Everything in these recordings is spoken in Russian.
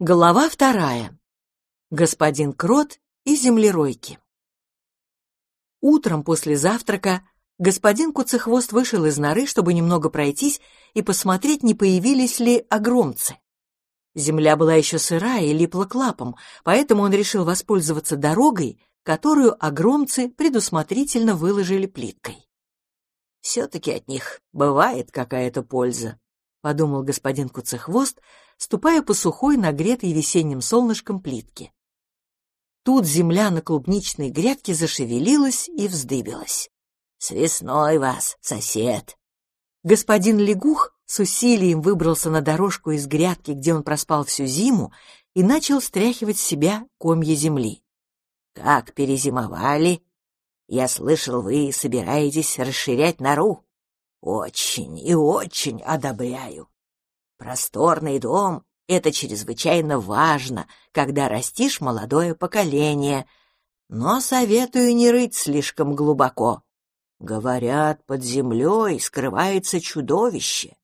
Глава вторая. Господин Крот и землеройки. Утром после завтрака господин Куцехвост вышел из норы, чтобы немного пройтись и посмотреть, не появились ли огромцы. Земля была еще сырая и липла к лапам, поэтому он решил воспользоваться дорогой, которую огромцы предусмотрительно выложили плиткой. «Все-таки от них бывает какая-то польза», — подумал господин Куцехвост, ступая по сухой, нагретой весенним солнышком плитке. Тут земля на клубничной грядке зашевелилась и вздыбилась. «С весной вас, сосед!» Господин Лягух с усилием выбрался на дорожку из грядки, где он проспал всю зиму, и начал стряхивать с себя комья земли. «Как перезимовали? Я слышал, вы собираетесь расширять нору. Очень и очень одобряю. Просторный дом — это чрезвычайно важно, когда растишь молодое поколение. Но советую не рыть слишком глубоко. Говорят, под землей скрывается чудовище.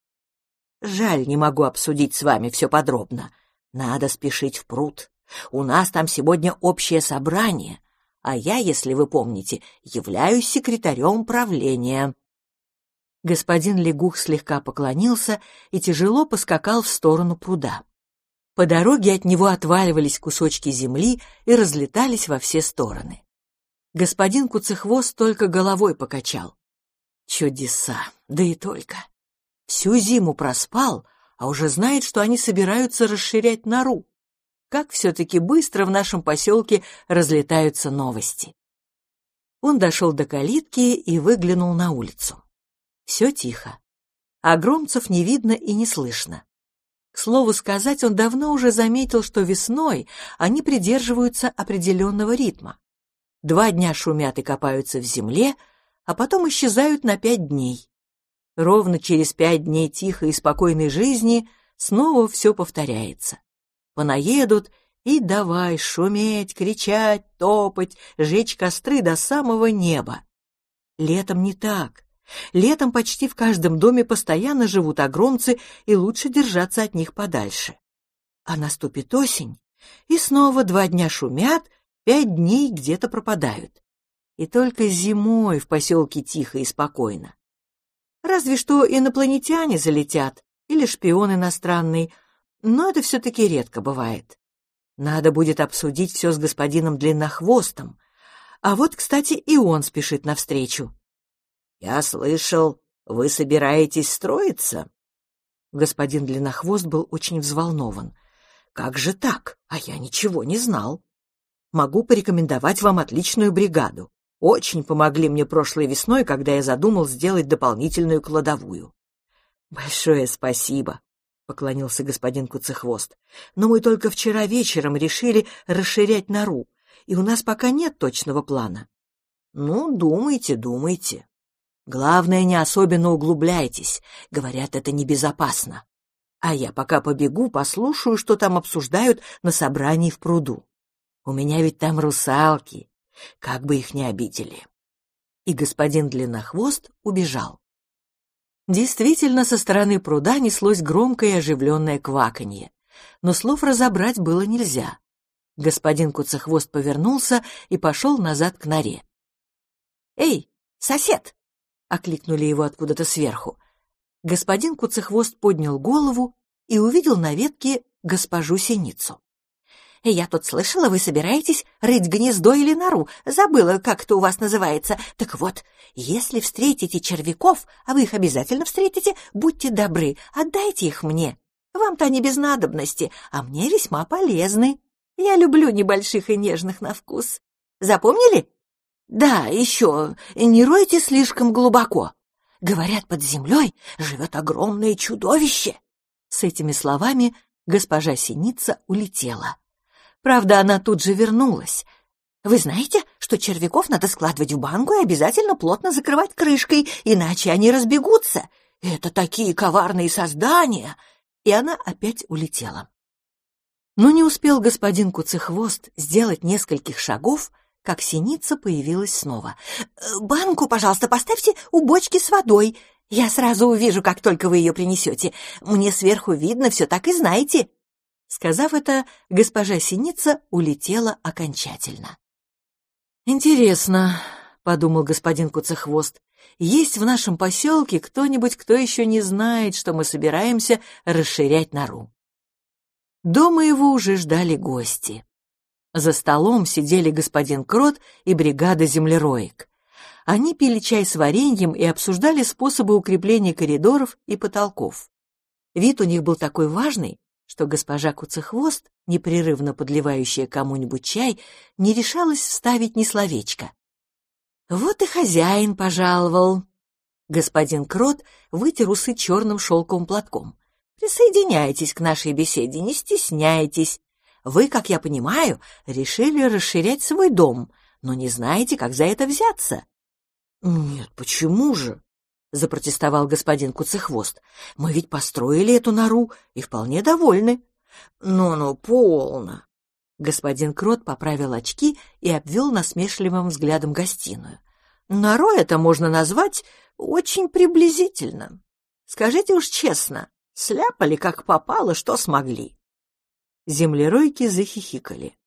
Жаль, не могу обсудить с вами все подробно. Надо спешить в пруд. У нас там сегодня общее собрание, а я, если вы помните, являюсь секретарем правления. Господин Лягух слегка поклонился и тяжело поскакал в сторону пруда. По дороге от него отваливались кусочки земли и разлетались во все стороны. Господин Куцехвост только головой покачал. Чудеса, да и только. Всю зиму проспал, а уже знает, что они собираются расширять нору. Как все-таки быстро в нашем поселке разлетаются новости. Он дошел до калитки и выглянул на улицу. Все тихо. А громцев не видно и не слышно. К слову сказать, он давно уже заметил, что весной они придерживаются определенного ритма. Два дня шумят и копаются в земле, а потом исчезают на пять дней. Ровно через пять дней тихой и спокойной жизни снова все повторяется. Понаедут и давай шуметь, кричать, топать, жечь костры до самого неба. Летом не так. Летом почти в каждом доме постоянно живут огромцы, и лучше держаться от них подальше. А наступит осень, и снова два дня шумят, пять дней где-то пропадают. И только зимой в поселке тихо и спокойно. Разве что инопланетяне залетят, или шпион иностранный, но это все-таки редко бывает. Надо будет обсудить все с господином Длиннохвостом. А вот, кстати, и он спешит навстречу. «Я слышал, вы собираетесь строиться?» Господин Длиннохвост был очень взволнован. «Как же так? А я ничего не знал. Могу порекомендовать вам отличную бригаду. Очень помогли мне прошлой весной, когда я задумал сделать дополнительную кладовую». «Большое спасибо», — поклонился господин Куцехвост. «Но мы только вчера вечером решили расширять нору, и у нас пока нет точного плана». «Ну, думайте, думайте», Главное, не особенно углубляйтесь. Говорят, это небезопасно. А я пока побегу, послушаю, что там обсуждают на собрании в пруду. У меня ведь там русалки. Как бы их не обидели. И господин Длиннохвост убежал. Действительно, со стороны пруда неслось громкое и оживленное кваканье. Но слов разобрать было нельзя. Господин Куцехвост повернулся и пошел назад к норе. «Эй, сосед!» — окликнули его откуда-то сверху. Господин Куцехвост поднял голову и увидел на ветке госпожу Синицу. «Я тут слышала, вы собираетесь рыть гнездо или нору. Забыла, как это у вас называется. Так вот, если встретите червяков, а вы их обязательно встретите, будьте добры, отдайте их мне. Вам-то они без надобности, а мне весьма полезны. Я люблю небольших и нежных на вкус. Запомнили?» Да, еще, не ройте слишком глубоко. Говорят, под землей живет огромное чудовище. С этими словами госпожа Синица улетела. Правда, она тут же вернулась. Вы знаете, что червяков надо складывать в банку и обязательно плотно закрывать крышкой, иначе они разбегутся. Это такие коварные создания. И она опять улетела. Но не успел господин Куцехвост сделать нескольких шагов, как синица появилась снова. «Э, «Банку, пожалуйста, поставьте у бочки с водой. Я сразу увижу, как только вы ее принесете. Мне сверху видно, все так и знаете». Сказав это, госпожа Синица улетела окончательно. «Интересно», — подумал господин Куцехвост, «есть в нашем поселке кто-нибудь, кто еще не знает, что мы собираемся расширять нору?» Дома его уже ждали гости. За столом сидели господин Крот и бригада землероек. Они пили чай с вареньем и обсуждали способы укрепления коридоров и потолков. Вид у них был такой важный, что госпожа Куцехвост, непрерывно подливающая кому-нибудь чай, не решалась вставить ни словечко. Вот и хозяин пожаловал. Господин Крот вытер усы черным шелковым платком. Присоединяйтесь к нашей беседе, не стесняйтесь. Вы, как я понимаю, решили расширять свой дом, но не знаете, как за это взяться. Нет, почему же? запротестовал господин Куцехвост. Мы ведь построили эту нору и вполне довольны. Ну-ну, полно. Господин Крот поправил очки и обвел насмешливым взглядом гостиную. Норой это можно назвать очень приблизительно. Скажите уж честно, Сляпали, как попало, что смогли. Землеройки захихикали.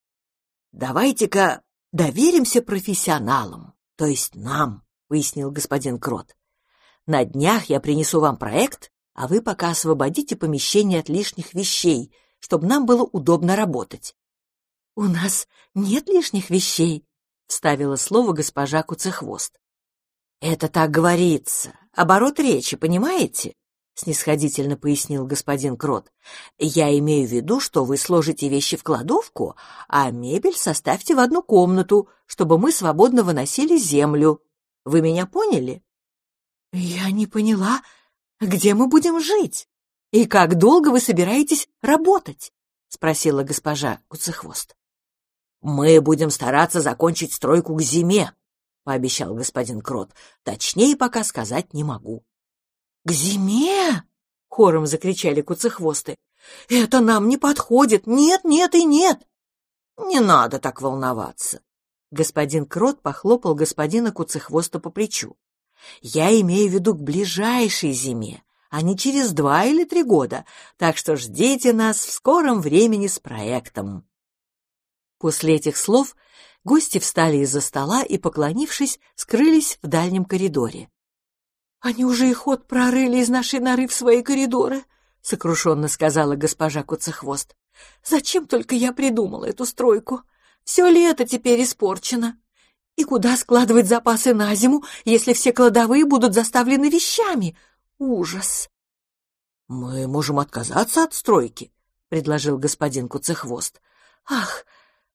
«Давайте-ка доверимся профессионалам, то есть нам», — пояснил господин Крот. «На днях я принесу вам проект, а вы пока освободите помещение от лишних вещей, чтобы нам было удобно работать». «У нас нет лишних вещей», — вставила слово госпожа Куцехвост. «Это так говорится. Оборот речи, понимаете? Снисходительно пояснил господин Крот. Я имею в виду, что вы сложите вещи в кладовку, а мебель составьте в одну комнату, чтобы мы свободно выносили землю. Вы меня поняли? Я не поняла, где мы будем жить и как долго вы собираетесь работать? спросила госпожа Куцехвост. Мы будем стараться закончить стройку к зиме, пообещал господин Крот. Точнее пока сказать не могу. «К зиме!» — хором закричали куцехвосты. «Это нам не подходит! Нет, нет и нет!» «Не надо так волноваться!» Господин Крот похлопал господина Куцехвоста по плечу. «Я имею в виду к ближайшей зиме, а не через два или три года, так что ждите нас в скором времени с проектом». После этих слов гости встали из-за стола и, поклонившись, скрылись в дальнем коридоре. «Они уже и ход прорыли из нашей норы в свои коридоры», — сокрушенно сказала госпожа Куцехвост. «Зачем только я придумала эту стройку? Все лето теперь испорчено. И куда складывать запасы на зиму, если все кладовые будут заставлены вещами? Ужас!» «Мы можем отказаться от стройки», — предложил господин Куцехвост. «Ах,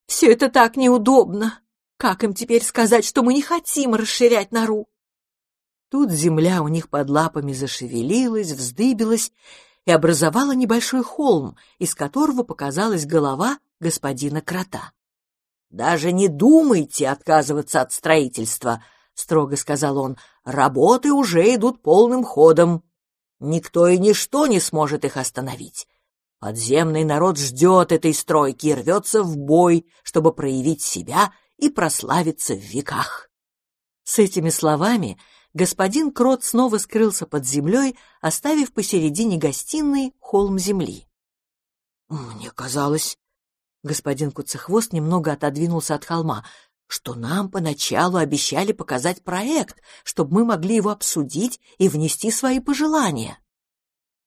все это так неудобно! Как им теперь сказать, что мы не хотим расширять нору? Тут земля у них под лапами зашевелилась, вздыбилась и образовала небольшой холм, из которого показалась голова господина крота. «Даже не думайте отказываться от строительства», — строго сказал он. «Работы уже идут полным ходом. Никто и ничто не сможет их остановить. Подземный народ ждет этой стройки и рвется в бой, чтобы проявить себя и прославиться в веках». С этими словами господин Крот снова скрылся под землей, оставив посередине гостиной холм земли. «Мне казалось...» Господин Куцехвост немного отодвинулся от холма, что нам поначалу обещали показать проект, чтобы мы могли его обсудить и внести свои пожелания.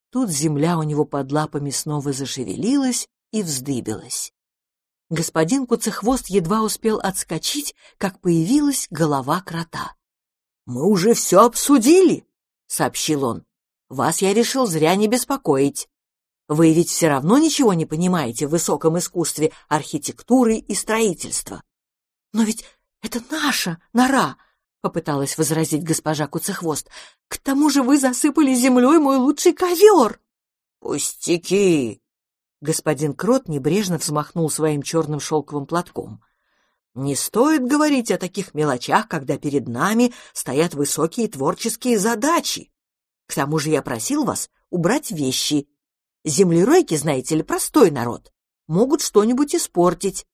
Тут земля у него под лапами снова зашевелилась и вздыбилась. Господин Куцехвост едва успел отскочить, как появилась голова крота. «Мы уже все обсудили», — сообщил он. «Вас я решил зря не беспокоить. Вы ведь все равно ничего не понимаете в высоком искусстве архитектуры и строительства». «Но ведь это наша нора», — попыталась возразить госпожа Куцехвост. «К тому же вы засыпали землей мой лучший ковер». «Пустяки!» Господин Крот небрежно взмахнул своим черным шелковым платком. Не стоит говорить о таких мелочах, когда перед нами стоят высокие творческие задачи. К тому же я просил вас убрать вещи. Землеройки, знаете ли, простой народ. Могут что-нибудь испортить.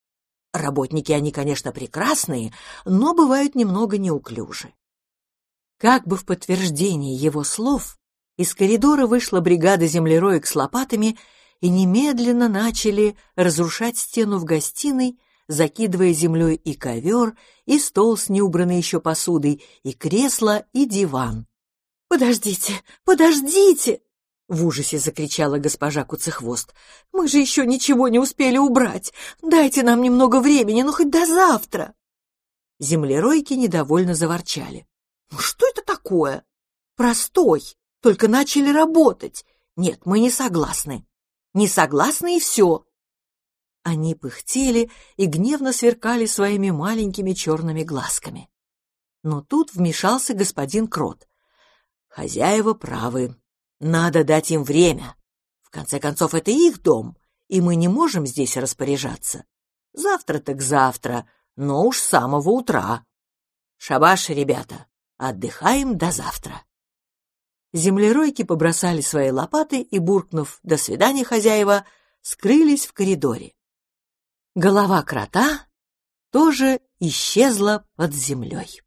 Работники они, конечно, прекрасные, но бывают немного неуклюжи. Как бы в подтверждении его слов, из коридора вышла бригада землероек с лопатами и немедленно начали разрушать стену в гостиной, закидывая землей и ковер, и стол с неубранной еще посудой, и кресло, и диван. «Подождите, подождите!» — в ужасе закричала госпожа Куцехвост. «Мы же еще ничего не успели убрать! Дайте нам немного времени, ну хоть до завтра!» Землеройки недовольно заворчали. «Ну что это такое? Простой, только начали работать. Нет, мы не согласны. Не согласны и все!» Они пыхтели и гневно сверкали своими маленькими черными глазками. Но тут вмешался господин Крот. Хозяева правы. Надо дать им время. В конце концов, это их дом, и мы не можем здесь распоряжаться. Завтра так завтра, но уж с самого утра. Шабаш, ребята, отдыхаем до завтра. Землеройки побросали свои лопаты и, буркнув «до свидания, хозяева», скрылись в коридоре. Голова крота тоже исчезла под землей.